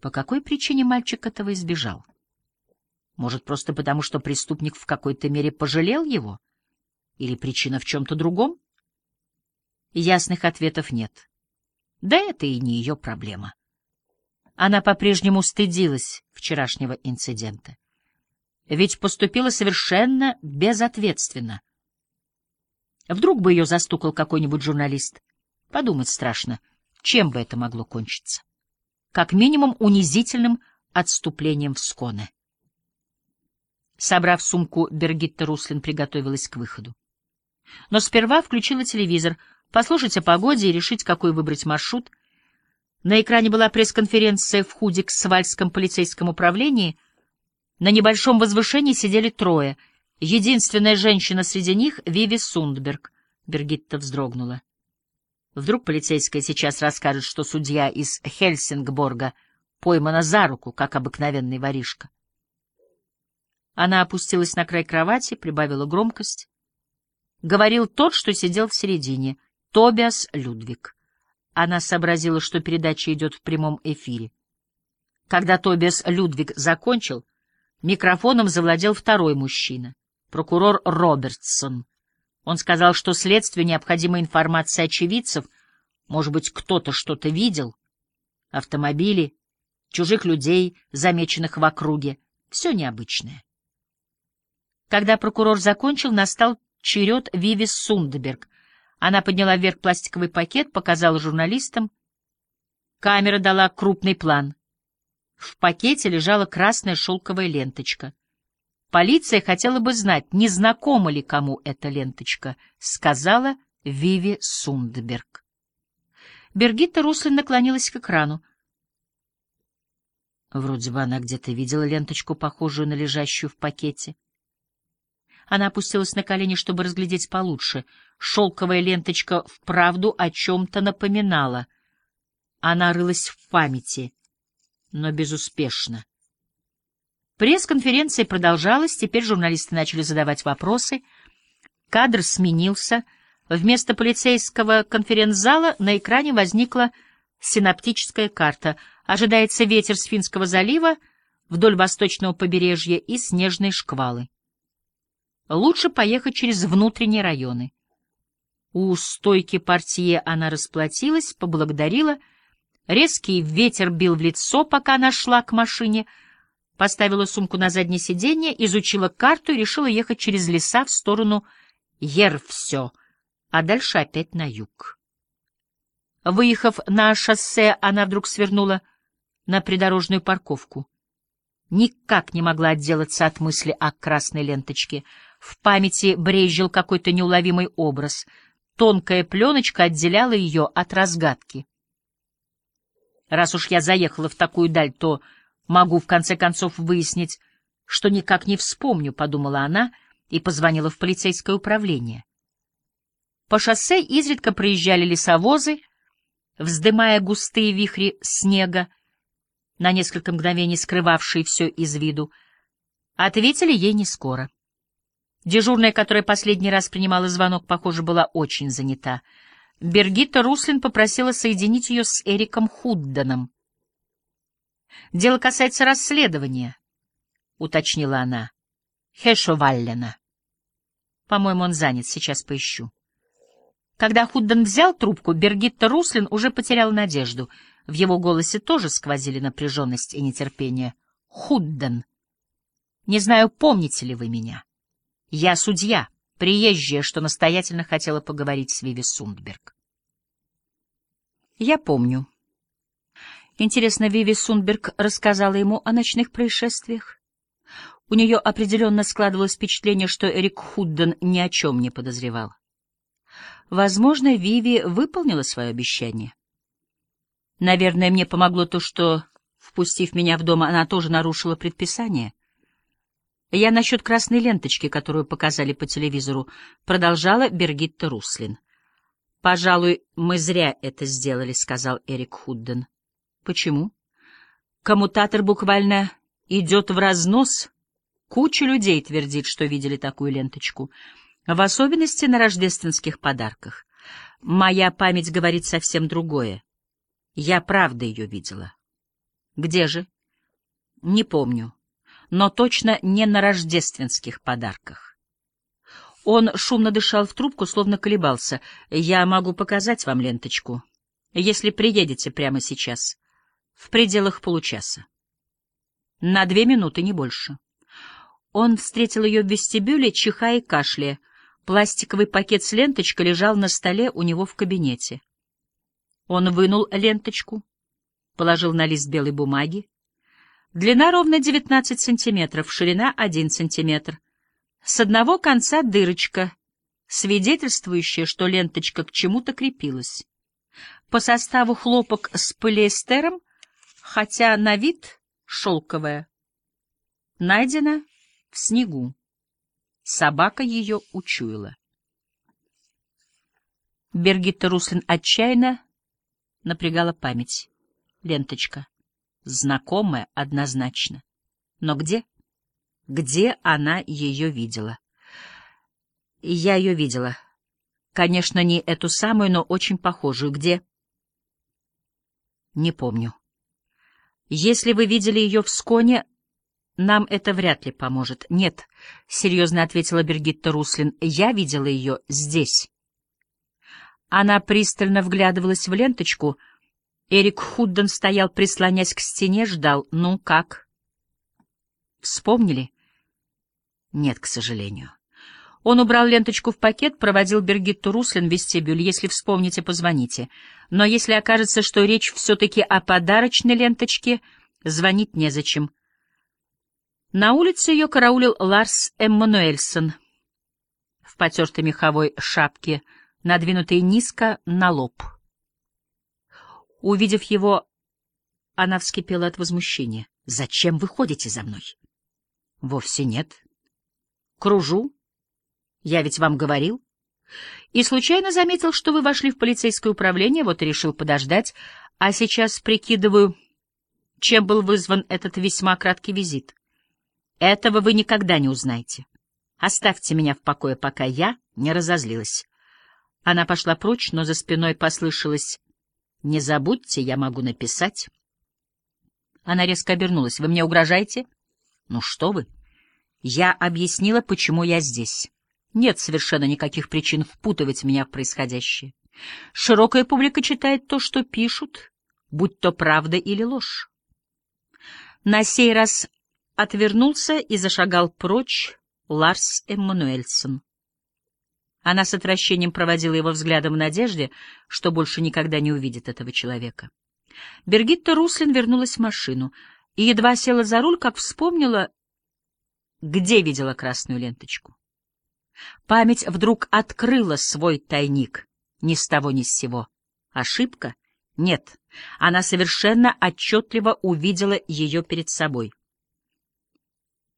По какой причине мальчик этого избежал? Может, просто потому, что преступник в какой-то мере пожалел его? Или причина в чем-то другом? Ясных ответов нет. Да это и не ее проблема. Она по-прежнему стыдилась вчерашнего инцидента. Ведь поступила совершенно безответственно. Вдруг бы ее застукал какой-нибудь журналист. Подумать страшно, чем бы это могло кончиться. Как минимум унизительным отступлением в сконы. Собрав сумку, Бергитта Руслин приготовилась к выходу. Но сперва включила телевизор, послушать о погоде и решить, какой выбрать маршрут. На экране была пресс-конференция в Худик-Свальском полицейском управлении. На небольшом возвышении сидели трое. Единственная женщина среди них — Виви Сундберг. Бергитта вздрогнула. Вдруг полицейская сейчас расскажет, что судья из Хельсингборга поймана за руку, как обыкновенный воришка. Она опустилась на край кровати, прибавила громкость. Говорил тот, что сидел в середине, Тобиас Людвиг. Она сообразила, что передача идет в прямом эфире. Когда Тобиас Людвиг закончил, микрофоном завладел второй мужчина, прокурор Робертсон. Он сказал, что следствию необходима информация очевидцев, может быть, кто-то что-то видел, автомобили, чужих людей, замеченных в округе, все необычное. Когда прокурор закончил, настал черед Вивис Сундберг. Она подняла вверх пластиковый пакет, показала журналистам. Камера дала крупный план. В пакете лежала красная шелковая ленточка. Полиция хотела бы знать, не знакома ли кому эта ленточка, сказала Виви Сундберг. Бергитта Руслин наклонилась к экрану. Вроде бы она где-то видела ленточку, похожую на лежащую в пакете. Она опустилась на колени, чтобы разглядеть получше. Шелковая ленточка вправду о чем-то напоминала. Она рылась в памяти, но безуспешно. Пресс-конференция продолжалась, теперь журналисты начали задавать вопросы. Кадр сменился. Вместо полицейского конференц-зала на экране возникла синаптическая карта. Ожидается ветер с Финского залива вдоль восточного побережья и снежные шквалы. Лучше поехать через внутренние районы. У стойки портье она расплатилась, поблагодарила. Резкий ветер бил в лицо, пока она шла к машине — поставила сумку на заднее сиденье, изучила карту и решила ехать через леса в сторону Ервсё, а дальше опять на юг. Выехав на шоссе, она вдруг свернула на придорожную парковку. Никак не могла отделаться от мысли о красной ленточке. В памяти брезжил какой-то неуловимый образ. Тонкая пленочка отделяла ее от разгадки. Раз уж я заехала в такую даль, то Могу, в конце концов, выяснить, что никак не вспомню, — подумала она и позвонила в полицейское управление. По шоссе изредка проезжали лесовозы, вздымая густые вихри снега, на несколько мгновений скрывавшие все из виду. Ответили ей не скоро. Дежурная, которая последний раз принимала звонок, похоже, была очень занята. Бергита Руслин попросила соединить ее с Эриком Худданом. Дело касается расследования, — уточнила она. Хешоваллена. По-моему, он занят, сейчас поищу. Когда Худден взял трубку, Бергитта Руслин уже потерял надежду. В его голосе тоже сквозили напряженность и нетерпение. Худден. Не знаю, помните ли вы меня. Я судья, приезжая, что настоятельно хотела поговорить с Виви Сундберг. Я помню. Интересно, Виви Сунберг рассказала ему о ночных происшествиях? У нее определенно складывалось впечатление, что Эрик Худден ни о чем не подозревал. Возможно, Виви выполнила свое обещание. Наверное, мне помогло то, что, впустив меня в дом, она тоже нарушила предписание. Я насчет красной ленточки, которую показали по телевизору, продолжала Бергитта Руслин. «Пожалуй, мы зря это сделали», — сказал Эрик Худден. Почему? Коммутатор буквально идет в разнос. Куча людей твердит, что видели такую ленточку, в особенности на рождественских подарках. Моя память говорит совсем другое. Я правда ее видела. Где же? Не помню, но точно не на рождественских подарках. Он шумно дышал в трубку, словно колебался. Я могу показать вам ленточку, если приедете прямо сейчас, в пределах получаса. На две минуты, не больше. Он встретил ее в вестибюле, чихая и кашляя. Пластиковый пакет с ленточкой лежал на столе у него в кабинете. Он вынул ленточку, положил на лист белой бумаги. Длина ровно 19 сантиметров, ширина 1 сантиметр. С одного конца дырочка, свидетельствующая, что ленточка к чему-то крепилась. По составу хлопок с полиэстером, хотя на вид шелковая. Найдена в снегу. Собака ее учуяла. Бергитта Руслин отчаянно напрягала память. Ленточка. Знакомая однозначно. Но где? Где она ее видела? Я ее видела. Конечно, не эту самую, но очень похожую. Где? Не помню. Если вы видели ее в Сконе, нам это вряд ли поможет. Нет, — серьезно ответила Бергитта Руслин, — я видела ее здесь. Она пристально вглядывалась в ленточку. Эрик Худден стоял, прислонясь к стене, ждал. Ну, как? Вспомнили? Нет, к сожалению. Он убрал ленточку в пакет, проводил Бергитту Руслин в вестибюль. Если вспомните, позвоните. Но если окажется, что речь все-таки о подарочной ленточке, звонить незачем. На улице ее караулил Ларс Эммануэльсон в потертой меховой шапке, надвинутой низко на лоб. Увидев его, она вскипела от возмущения. «Зачем вы ходите за мной?» «Вовсе нет. Кружу. Я ведь вам говорил. И случайно заметил, что вы вошли в полицейское управление, вот и решил подождать, а сейчас прикидываю, чем был вызван этот весьма краткий визит. Этого вы никогда не узнаете. Оставьте меня в покое, пока я не разозлилась. Она пошла прочь, но за спиной послышалось «Не забудьте, я могу написать». Она резко обернулась. «Вы мне угрожаете?» «Ну что вы?» «Я объяснила, почему я здесь. Нет совершенно никаких причин впутывать меня в происходящее. Широкая публика читает то, что пишут, будь то правда или ложь. На сей раз отвернулся и зашагал прочь Ларс Эммануэльсон. Она с отвращением проводила его взглядом в надежде, что больше никогда не увидит этого человека. Бергитта Руслин вернулась в машину и едва села за руль, как вспомнила, где видела красную ленточку. Память вдруг открыла свой тайник ни с того ни с сего. Ошибка? Нет, она совершенно отчетливо увидела ее перед собой —